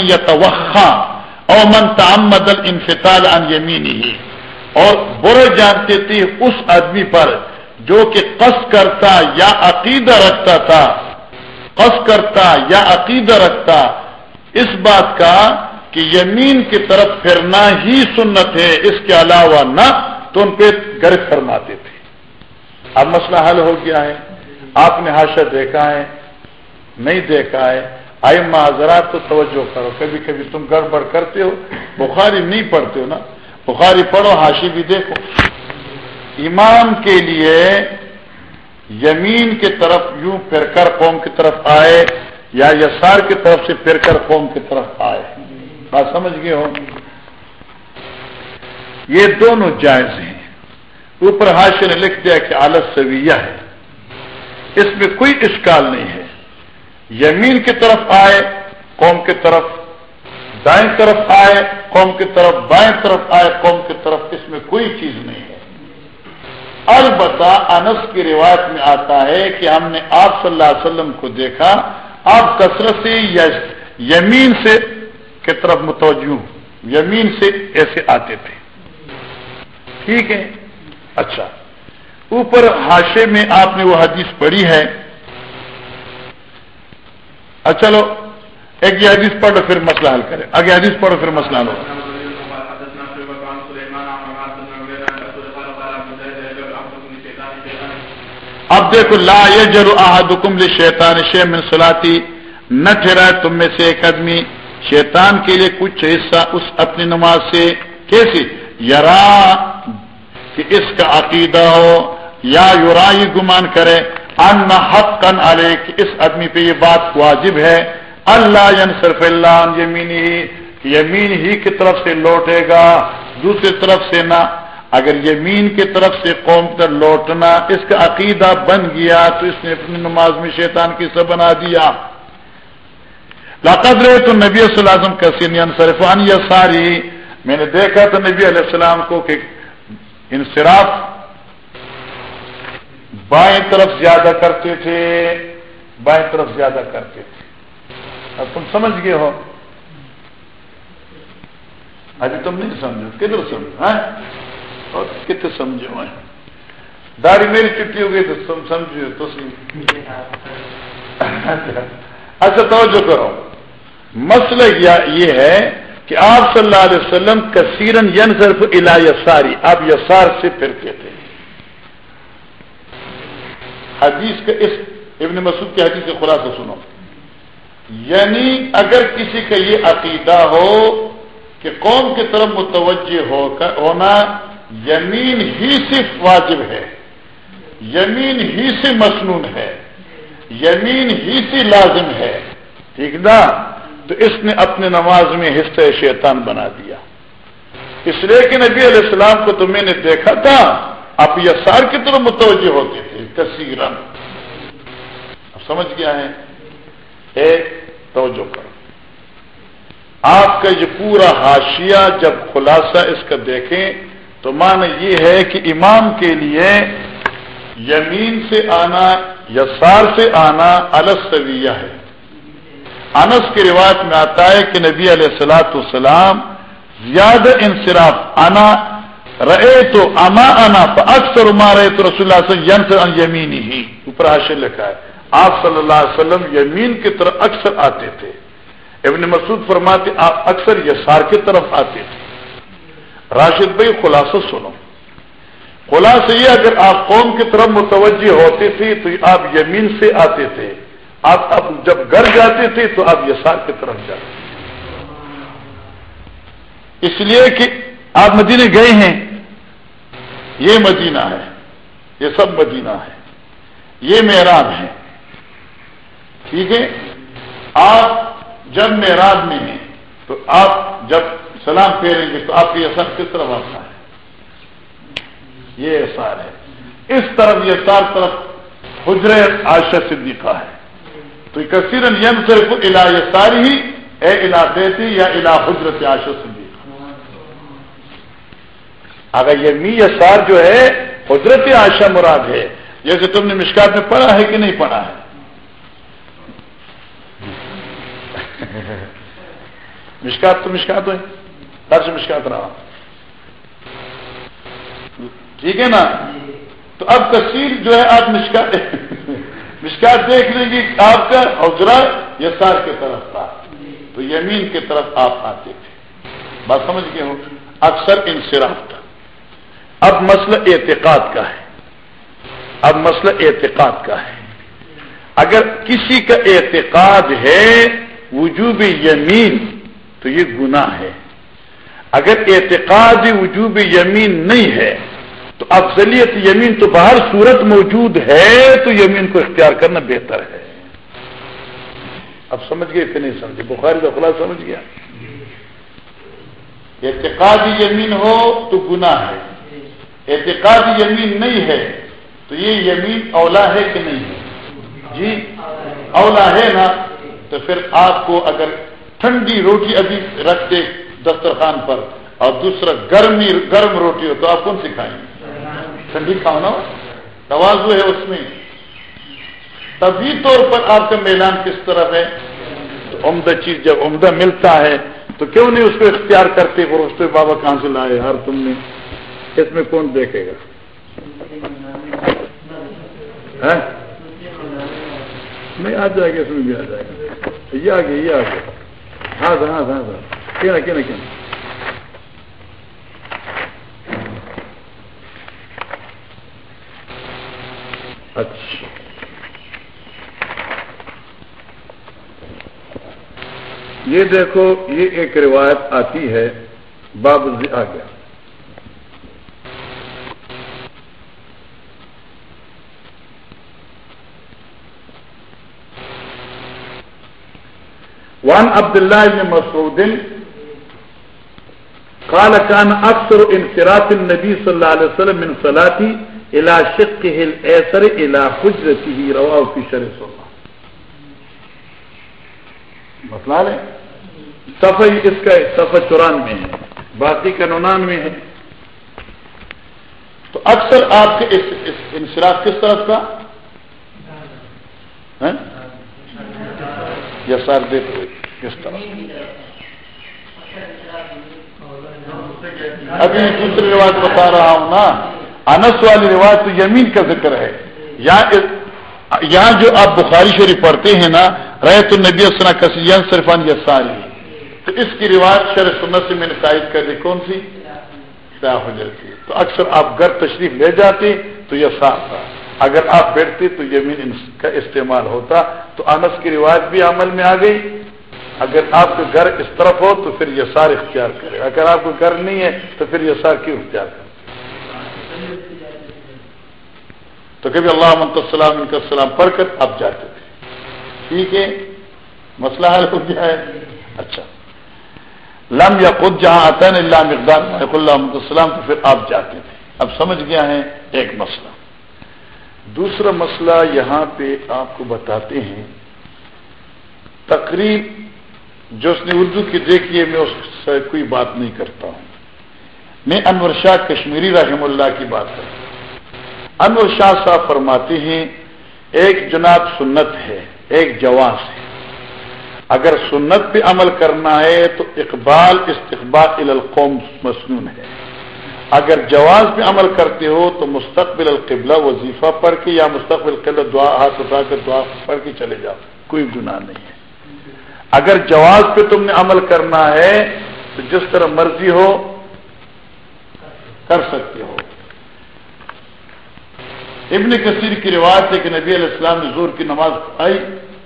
او من تعمد الانفتال ان یمین ہی اور برے جانتے تھے اس آدمی پر جو کہ قص کرتا یا عقیدہ رکھتا تھا، قص کرتا یا عقیدہ رکھتا۔ اس بات کا کہ یمین کی طرف پھرنا ہی سنت ہے، اس کے علاوہ نہ تو ان پہ گرد فرماتے تھے۔ اب مسئلہ حل ہو گیا ہے۔ آپ نے حاشر دیکھا ہے۔ نہیں دیکھا ہے۔ آئی معذرات تو توجہ کرو۔ کبھی کبھی تم گڑبڑ کرتے ہو۔ بخاری نہیں پڑھتے ہو نا۔ بخاری پڑھو حاشی بھی دیکھو۔ امام کے لیے یمین کی طرف یوں پھر کر قوم کی طرف آئے یا یسار کی طرف سے پھر کر قوم کی طرف آئے۔ بات سمجھ گئے ہو؟ یہ دونوں جائز ہیں۔ اوپر حاشی نے لکھ دیا کہ آلت سویہ ہے۔ اس میں کوئی اشکال نہیں ہے۔ یمین کی طرف آئے، قوم کی طرف دائیں طرف آئے، قوم کی طرف بائیں طرف آئے، قوم کی طرف اس میں کوئی چیز نہیں ہے۔ البتہ انس کی روایت میں آتا ہے کہ ہم نے آپ صلی اللہ علیہ وسلم کو دیکھا، آپ کثرت سے یمین سے کی طرف متوجہ یمین سے ایسے آتے تھے۔ ٹھیک ہے۔ اچھا۔ اوپر ہاشے میں آپ نے وہ حدیث پڑھی ہے۔ اچھا چلو، ایک یہ حدیث پڑھو پھر مسئلہ حل کرے آگے حدیث پڑھو پھر مسئلہ حل ہو اب دیکھو، لا یہ جلو آحد حکم شیطان شی من سلاتی نہ ٹھہرا تم میں سے ایک آدمی۔ شیطان کے لیے کچھ حصہ اس اپنی نماز سے کیسی؟ یرا کہ اس کا عقیدہ ہو یا یورائی گمان کرے، ان حق کن کہ اس آدمی پہ یہ بات واجب ہے۔ اللہ صرف اللہ یمین ہی یمین ہی کی طرف سے لوٹے گا، دوسری طرف سے نہ۔ اگر یمین کی طرف سے قوم کر لوٹنا اس کا عقیدہ بن گیا، تو اس نے اپنی نماز میں شیطان کی سب بنا دیا۔ لاقد رہے تو نبی صلی اللہ علیہ وسلم کسی انصرفان یا ساری میں نے دیکھا تو نبی علیہ السلام کو کہ انصراف بائیں طرف زیادہ کرتے تھے، بائیں طرف زیادہ کرتے تھے۔ اب تم سمجھ گئے ہو؟ ابھی تم نہیں سمجھو، کدھر سمجھو ہاں؟ اور کتنے سمجھے ہوئے داڑھی میری چٹی ہو گئی تو تم سمجھو تو اچھا توجہ کرو۔ مسئلہ یہ ہے کہ آپ صلی اللہ علیہ وسلم کثیرن ین صرف الا یساری آپ یسار سے پھرتے تھے۔ حدیث کا اس ابن مسعود کی حدیث کا خلاصہ سنو۔ یعنی اگر کسی کا یہ عقیدہ ہو کہ قوم کی طرف متوجہ ہو ہونا یمین ہی صرف واجب ہے، یمین ہی سے مصنون ہے، یمین ہی سے لازم ہے۔ ٹھیک نا؟ تو اس نے اپنے نماز میں حصہ شیطان بنا دیا۔ اس لیے کہ نبی علیہ السلام کو تو میں نے دیکھا تھا، آپ یسار کی طرف متوجہ ہوتے تھے کثیرن اب سمجھ گیا ہے؟ ایک، توجہ کرو۔ آپ کا یہ پورا حاشیہ جب خلاصہ اس کا دیکھیں، تو مان یہ ہے کہ امام کے لیے یمین سے آنا، یسار سے آنا السویہ ہے۔ انس کی روایت میں آتا ہے کہ نبی علیہ السلاۃ السلام زیادہ انصراف آنا رہے تو اما انا اکثر رہے تو رسول اللہ سے یمین ہی اوپر حاشر لکھا ہے، آپ صلی اللہ علیہ وسلم یمین کی طرف اکثر آتے تھے۔ ابن مسعود فرماتے، آپ اکثر یسار کی طرف آتے تھے۔ راشد بھائی، خلاصہ سنو۔ خلاصہ یہ، اگر آپ قوم کی طرف متوجہ ہوتے تھے تو آپ یمین سے آتے تھے۔ آپ اب جب گھر جاتے تھے تو آپ یسار کی طرف جاتے تھے اس لیے کہ آپ مدینے گئے ہیں، یہ مدینہ ہے، یہ سب مدینہ ہے، یہ میراب ہے۔ ٹھیک ہے؟ آپ جب میراب میں ہیں، تو آپ جب سلام پھیریں گے تو آپ کی اثر کس طرف آتا ہے؟ یہ احسار ہے۔ اس طرف یہ چار طرف حجر عائشہ صدیقہ ہے۔ تو کثیر یم صرف الا ساری ہی اے الا دیتی یا الا حجرت عائشہ صدیقہ اگر یہ می سار جو ہے حضرت عائشہ مراد ہے جیسے تم نے مشکات میں پڑھا ہے کہ نہیں پڑھا ہے؟ مشکات تو مشکات ہوئی در سے مشکات رہا۔ ٹھیک ہے نا؟ تو اب تصویر جو ہے آپ مشکات مشکات دیکھ لیں گے آپ کا حضرا یسار کی طرف تھا تو یمین کی طرف آپ آتے تھے بات سمجھ گئے ہو اکثر انصراف تھا اب مسئلہ اعتقاد کا ہے۔ اب مسئلہ اعتقاد کا ہے۔ اگر کسی کا اعتقاد ہے وجوب یمین، تو یہ گناہ ہے۔ اگر اعتقاد وجوب یمین نہیں ہے تو افضلیت یمین تو باہر صورت موجود ہے، تو یمین کو اختیار کرنا بہتر ہے۔ اب سمجھ گئے کہ نہیں سمجھے؟ بخاری کا خلاص سمجھ گیا؟ اعتقاد یمین ہو تو گناہ ہے۔ اعتقاد یمین نہیں ہے تو یہ یمین اولا ہے کہ نہیں ہے؟ جی؟ اولا ہے نا؟ تو پھر آپ کو اگر ٹھنڈی روٹی ابھی رکھ دے دسترخوان پر اور دوسرا گرمی، گرم روٹی ہو تو آپ کون سی کھائیں ٹھنڈی کھاؤ نا توازو ہے اس میں۔ طبی طور پر آپ کا میلان کس طرف ہے؟ تو عمدہ چیز جب عمدہ ملتا ہے، تو کیوں نہیں اس کو اختیار کرتے اور اس پہ بابا کہاں سے لائے؟ ہر تم نے۔ اس میں کون دیکھے گا؟ ہاں؟ نہیں، آ جائے گا، اس میں بھی آ جائے گا۔ یہ آ گیا یہ آ گیا ہاں ہاں ہاں ہاں۔ کیا کیا کیا اچھا۔ یہ دیکھو، یہ ایک روایت آتی ہے، باب آ گیا وان عبد الله بن مسعود قال كان اكثر انصراف النبي صلى الله عليه وسلم من صلاتي الى شقه الايسر الى حجرته رواه في شرح الله مسئلہ لیں صفحہ اس کا صفحہ چورانوے ہے باقی کا ننانوے ہے۔ تو اکثر آپ کے اس انصراف کس طرف کا؟ یا سر دیکھ کس طرح ابھی دوسری رواج بتا رہا ہوں نا۔ انس والی رواج تو یمین کا ذکر ہے۔ یہاں جو آپ بخاری شریف پڑھتے ہیں نا رہ تو نبی السلام صرفان یا ساری تو اس کی رواج شر سنت سے میں نے تائید کر دی۔ کون سی؟ ہو جاتی تو اکثر آپ گھر تشریف لے جاتے تو یہ صاف تھا۔ اگر آپ بیٹھتے تو یمین کا استعمال ہوتا۔ تو انس کی رواج بھی عمل میں آ گئی۔ اگر آپ کا گھر اس طرف ہو تو پھر یہ سار اختیار کرے۔ اگر آپ کو گھر نہیں ہے تو پھر یہ سار کیوں اختیار کرے؟ تو کبھی اللہ منت السلام ان کا السلام پڑھ کر آپ جاتے تھے ٹھیک ہے؟ مسئلہ حل ہو گیا ہے۔ اچھا۔ لم یا خود جہاں آتا ہے اللہ مقدار اللہ السلام تو پھر آپ جاتے تھے اب سمجھ گیا ہے ایک مسئلہ۔ دوسرا مسئلہ یہاں پہ آپ کو بتاتے ہیں۔ تقریب جو اس نے اردو کی دیکھی ہے میں اس سے کوئی بات نہیں کرتا ہوں۔ میں انور شاہ کشمیری رحم اللہ کی بات کرتا انور شاہ صاحب فرماتے ہیں، ایک جناب سنت ہے، ایک جواز ہے۔ اگر سنت پہ عمل کرنا ہے تو اقبال استقبال القوم مصنون ہے۔ اگر جواز پہ عمل کرتے ہو تو مستقبل القبلہ وظیفہ پڑھ کے یا مستقبل قبلہ دعا، ہاتھ اٹھا کر دعا پڑھ کے چلے جاؤ، کوئی گناہ نہیں ہے۔ اگر جواز پہ تم نے عمل کرنا ہے تو جس طرح مرضی ہو کر سکتے ہو۔ ابن کثیر کی روایت ہے کہ نبی علیہ السلام نے زور کی نماز آئی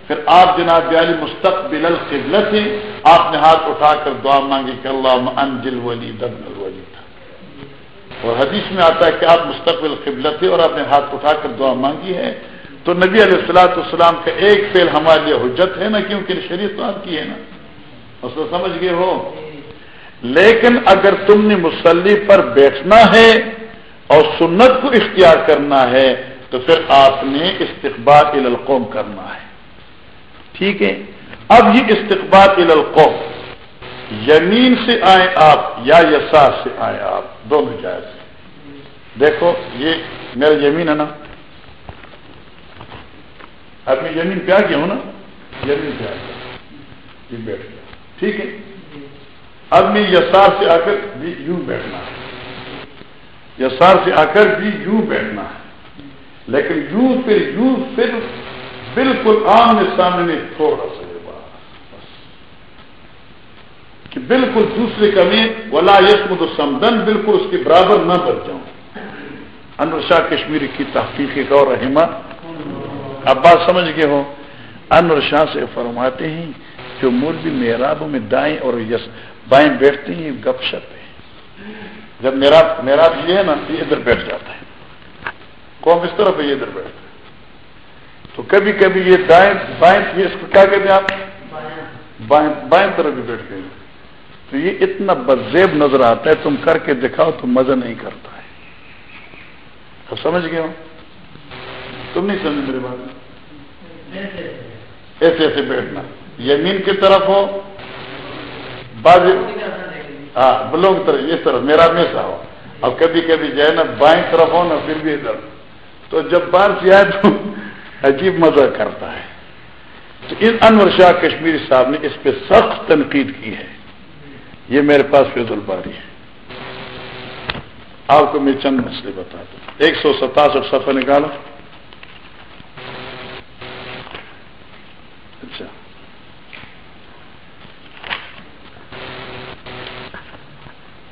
پھر آپ جناب بیالی مستقبل القبلہ سے آپ نے ہاتھ اٹھا کر دعا مانگی کہ اللہ انجل ولی دن الولی تھا اور حدیث میں آتا ہے کہ آپ مستقبل قبلہ تھے اور آپ نے ہاتھ اٹھا کر دعا مانگی ہے، تو نبی علیہ السلاۃ السلام کا ایک فیل ہمارے لیے حجت ہے نا، کیونکہ شریعت تو آپ کی ہے نا۔ اس کو سمجھ گئے ہو؟ لیکن اگر تم نے مسلی پر بیٹھنا ہے اور سنت کو اختیار کرنا ہے، تو پھر آپ نے استقبال القوم کرنا ہے۔ ٹھیک ہے؟ اب یہ استقبال القوم، یمین سے آئے آپ یا یسار سے آئے آپ؟ دونوں جائز دیکھو، یہ میرا یمین ہے نا۔ اب میں زمین پہ آ گیا ہوں نا؟ زمین پہ آ گیا یہ بیٹھ گیا۔ ٹھیک ہے؟ اب میں یسار سے آ کر بھی یوں بیٹھنا ہے۔ یسار سے آ کر بھی یوں بیٹھنا ہے۔ لیکن یوں پھر یوں پھر بالکل آمنے سامنے تھوڑا سا کہ بالکل دوسرے کا میں ولا یسم تو سمدن بالکل اس کے برابر نہ بچ جاؤں۔ انور شاہ کشمیری کی تحقیق اور رحمہ۔ اب بات سمجھ گئے ہو انور شاہ سے فرماتے ہیں، جو مولوی میرابوں میں دائیں اور یس بائیں بیٹھتے ہیں، گپ شپ ہے جب میرا میراب یہ ہے نا، یہ ادھر بیٹھ جاتا ہے۔ قوم اس طرف ہے، یہ ادھر بیٹھتا ہے۔ تو کبھی کبھی یہ دائیں، بائیں اس کو کیا کہتے ہیں آپ؟ بائیں بائیں طرف بھی بیٹھ گئے۔ تو یہ اتنا بزیب نظر آتا ہے، تم کر کے دکھاؤ تو مزہ نہیں کرتا ہے۔ اب سمجھ گئے ہو؟ تم نہیں سمجھ میری بات؟ ایسے ایسے بیٹھنا۔ یمین کی طرف ہو باز ہاں بلو طرف اس طرف میرا میسا ہو اور کبھی کبھی جو ہے نا، بائیں طرف ہو نا، پھر بھی ادھر۔ تو جب بار سے آئے تو عجیب مزہ کرتا ہے۔ تو ان انور شاہ کشمیری صاحب نے اس پہ سخت تنقید کی ہے۔ یہ میرے پاس فیض الباری ہے۔ آپ کو میں چند مسئلے بتا دوں۔ ایک سو ستاسٹھ صفحہ نکالا اچھا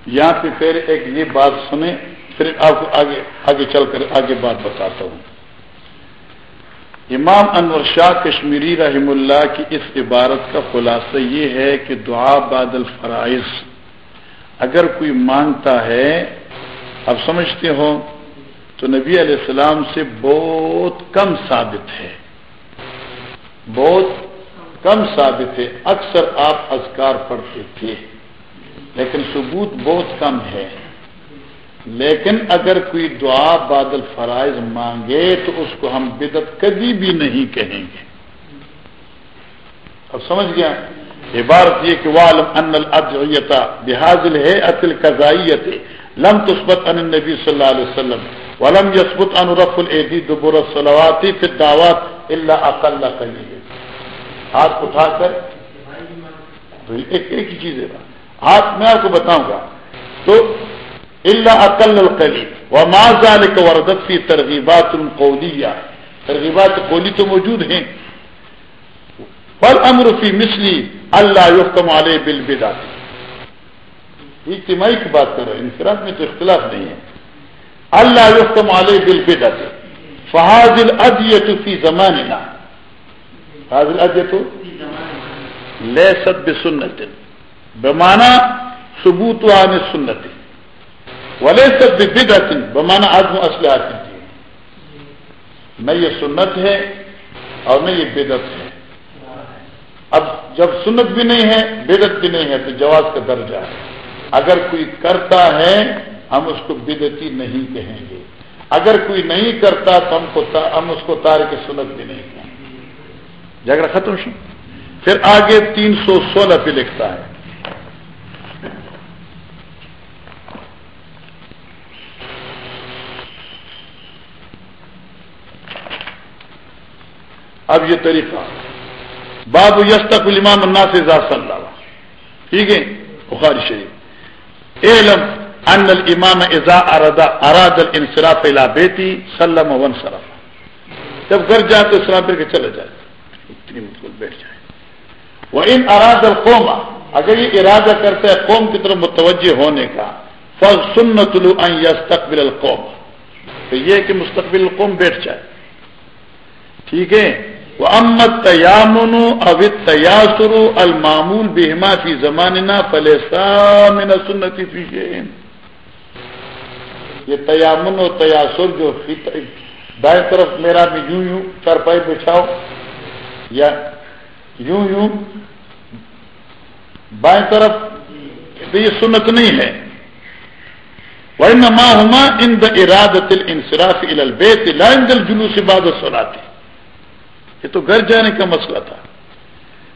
یہاں پہ پھر ایک یہ بات سنیں، پھر آپ کو آگے آگے چل کر آگے بات بتاتا ہوں۔ امام انور شاہ کشمیری رحم اللہ کی اس عبارت کا خلاصہ یہ ہے کہ دعا بعد الفرائض، اگر کوئی مانگتا ہے اب سمجھتے ہو تو نبی علیہ السلام سے بہت کم ثابت ہے۔ بہت کم ثابت ہے، اکثر آپ اذکار پڑھتے تھے۔ لیکن ثبوت بہت کم ہے۔ لیکن اگر کوئی دعا بادل فرائض مانگے تو اس کو ہم بدت کبھی بھی نہیں کہیں گے۔ اب سمجھ گیا؟ عبارت یہ کہ والم ان الادعیتا بحاظل ہے اتل قزائیت لم تثبت ان النبی صلی اللہ علیہ وسلم ولم یثبت ان رف العیدی دبر الصلواتی فی الدعوات الا اقل قلیل ہاتھ اٹھا کر۔ تو ایک ایک ہی چیز ہے۔ ہاتھ میں آپ کو بتاؤں گا۔ تو اللہ اقل القلی و کو وردت کی ترغیبات القودیہ ترغیبات قولی تو موجود ہیں۔ فل امر فی مسلی اللہ یحکم علیہ بل بداتی اجتماعی کی بات کر رہے ہیں انفراد میں تو اختلاف نہیں ہے۔ اللہ یحکم علیہ بل بداتی فہاز الدیت فی زماننا۔ فہاز الدیت لے سب بسنت۔ بمانا ثبوت عن سنت. ولے سب بدعت بمانا عزم اصل نہ یہ سنت ہے اور نہ یہ بدت ہے. اب جب سنت بھی نہیں ہے بدت بھی نہیں ہے، تو جواز کا درجہ ہے۔ اگر کوئی کرتا ہے، ہم اس کو بدتی نہیں کہیں گے۔ اگر کوئی نہیں کرتا، تو ہم کو ہم اس کو تار کے سنت بھی نہیں کہیں گے۔ جھگڑا ختم شو پھر آگے تین سو سولہ پہ لکھتا ہے۔ اب یہ طریقہ باب یستق الامام الناس اذا ٹھیک ہے؟ بخاری شریف. علم ان الامام اذا اراد اراد الانصراف الى بیتی سلم وانصرف. جب گھر جائے تو اسلام پھر کے چلے جائے. اتنی مشکل بیٹھ جائے. وہ ان اراد القوم اگر یہ ارادہ کرتا ہے قوم کی طرف متوجہ ہونے کا فض سنت ان یستقبل القوم. تو یہ کہ مستقبل القوم بیٹھ جائے. ٹھیک ہے؟ وہ امت تیامن اوت تیاسر المامول بہما فی زمانہ فلسام سنتی فی یہ تیامن و تیاسر جو دائیں طرف میرا بھی یوں یوں چرپائی بچھاؤ، یا یوں یوں بائیں طرف تو یہ سنت نہیں ہے۔ وہ نما ہما ان د ارادت انصراف البیت لائن دل جلوس بعد سناتی یہ تو گھر جانے کا مسئلہ تھا۔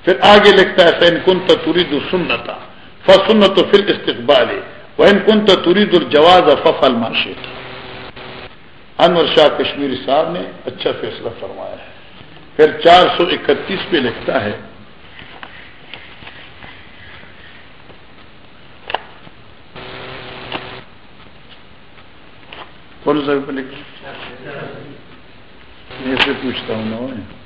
پھر آگے لکھتا ہے فین کن ترید سنتا فسنت فل استقبال وہ ان کن ترید الجواز فف الماشی تھا انور شاہ کشمیری صاحب نے اچھا فیصلہ فرمایا ہے۔ پھر چار سو اکتیس پہ لکھتا ہے۔ کون سے پوچھتا ہوں نا۔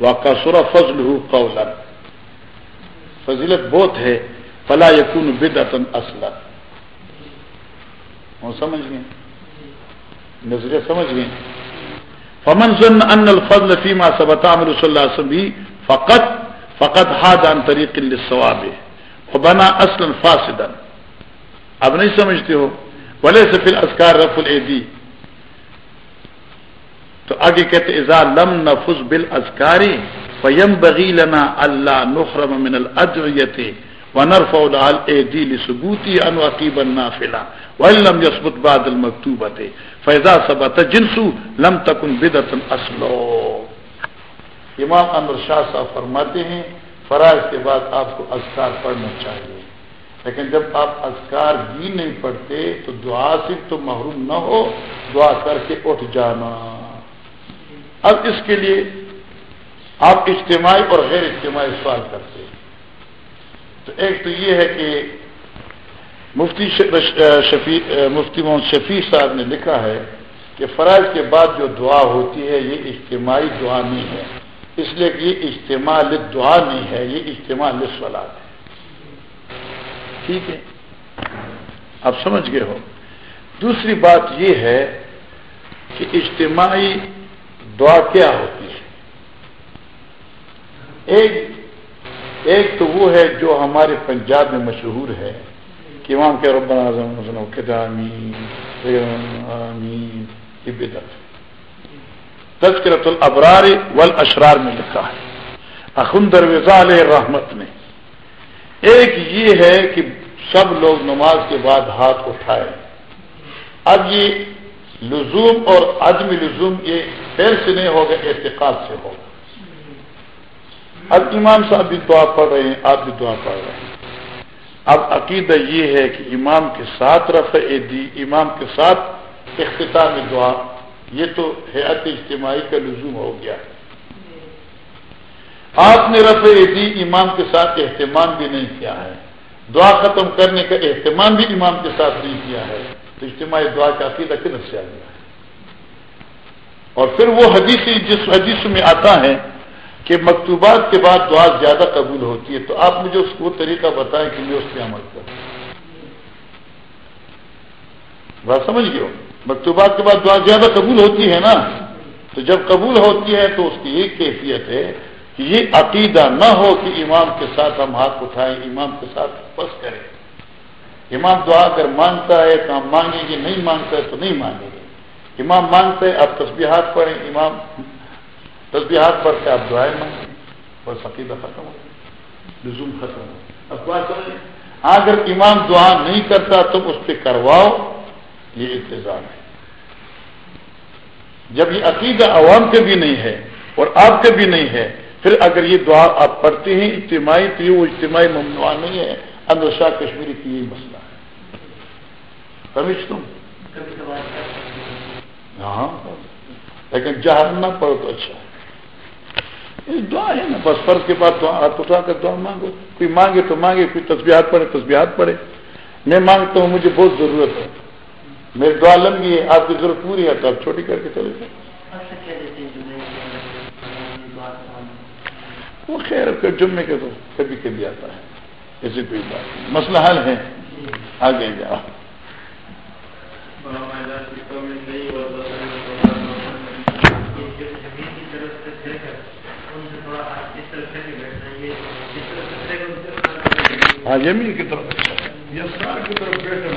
واقع سورا فضل ہو قولا۔ فضیلت بہت ہے۔ فلا یقون بدعتن اصلا۔ وہ سمجھ گئے؟ نظریہ سمجھ گئے؟ فمن ظن ان الفضل فيما ثبت عمر صلی اللہ علیہ وسلم فقط فقط حاد عن طریق للثواب۔ وبنا اصلا فاسدا۔ اب نہیں سمجھتے ہو؟ ولے سے پھر اذکار رف العیدی تو آگے کہتے ازا لم نفز بل ازکاری فیم بغیلنا اللہ نخرم من الادعیت ونرف دل ثبوتی ان وقیب النافلہ ولم یثبت بعد المکتوبت فیضا ثبت جنسو لم تکن بدت اسلو امام امر شاہ صاحب فرماتے ہیں، فرائض کے بعد آپ کو اذکار پڑھنا چاہیے۔ لیکن جب آپ اذکار بھی نہیں پڑھتے تو دعا سے تو محروم نہ ہو، دعا کر کے اٹھ جانا۔ اب اس کے لیے آپ اجتماعی اور غیر اجتماعی سوال کرتے ہیں۔ تو ایک تو یہ ہے کہ مفتی شفیع مفتی محمد شفیع صاحب نے لکھا ہے کہ فرائض کے بعد جو دعا ہوتی ہے، یہ اجتماعی دعا نہیں ہے۔ اس لیے کہ یہ اجتماع دعا نہیں ہے، یہ اجتماع سوالات ہے۔ ٹھیک ہے؟ آپ سمجھ گئے ہو۔ دوسری بات یہ ہے کہ اجتماعی دعا کیا ہوتی ہے؟ ایک ایک تو وہ ہے جو ہمارے پنجاب میں مشہور ہے کہ وہاں کے رب تذکرت الابرار والاشرار میں لکھا ہے۔ اخندر علیہ رحمت نے ایک یہ ہے کہ سب لوگ نماز کے بعد ہاتھ اٹھائے۔ اب یہ لزوم اور عدم لزوم یہ پیر سے نہیں ہوگا احتقاد سے ہوگا۔ اب امام صاحب بھی دعا پڑھ رہے ہیں، آپ بھی دعا پڑھ رہے ہیں۔ اب عقیدہ یہ ہے کہ امام کے ساتھ رفع دی امام کے ساتھ اختتام دعا، یہ تو حیات اجتماعی کا لزوم ہو گیا۔ آپ نے رفع دی امام کے ساتھ اہتمام بھی نہیں کیا ہے۔ دعا ختم کرنے کا اہتمام بھی امام کے ساتھ نہیں کیا ہے۔ تو اجتماعی دعا کا عقیدہ کدھر سے آ گیا اور پھر وہ حدیث جس حدیث میں آتا ہے کہ مکتوبات کے بعد دعا زیادہ قبول ہوتی ہے، تو آپ مجھے اس کو طریقہ بتائیں کہ میں اس پہ عمل کروں۔ بات سمجھ گئے مکتوبات کے بعد دعا زیادہ قبول ہوتی ہے نا؟ تو جب قبول ہوتی ہے تو اس کی ایک کیفیت ہے کہ یہ عقیدہ نہ ہو کہ امام کے ساتھ ہم ہاتھ اٹھائیں، امام کے ساتھ بس کریں۔ امام دعا اگر مانگتا ہے تو ہم مانگیں گے، نہیں مانگتا ہے تو نہیں مانگیں گے۔ امام مانگتا ہے آپ تسبیحات پڑھیں۔ امام تسبیحات پڑھ کے آپ دعائیں مانگیں بس عقیدہ ختم ہو لزوم ختم ہو اب دعا کریں اگر امام دعا نہیں کرتا تم اس پہ کرواؤ۔ یہ انتظام ہے۔ جب یہ عقیدہ عوام کے بھی نہیں ہے اور آپ کے بھی نہیں ہے، پھر اگر یہ دعا آپ پڑھتے ہیں، اجتماعی تو یہ وہ اجتماعی ممنوع نہیں ہے۔ اندر شاہ کشمیری کی یہی مسئلہ ہے۔ سمجھ تم؟ ہاں۔ لیکن جہاں نہ پڑھو تو اچھا ہے۔ دعا ہے نا، بس فرض کے بعد دعا، ہاتھ اٹھا کر دعا مانگو۔ کوئی مانگے تو مانگے، کوئی تصبیحات پڑھے تصبیحات پڑھے۔ میں مانگتا ہوں، مجھے بہت ضرورت ہے۔ میری دعا لمبی ہے، آپ کی ضرورت پوری ہے، تو آپ چھوٹی کر کے چلے جائیں۔ وہ خیر جمعے کے تو کبھی کبھی آتا ہے۔ ایسی کوئی بات مسئلہ حل ہے۔ آگے جاؤ۔ ہاں زمین کی طرف۔ یا سار کی طرف بیٹھے۔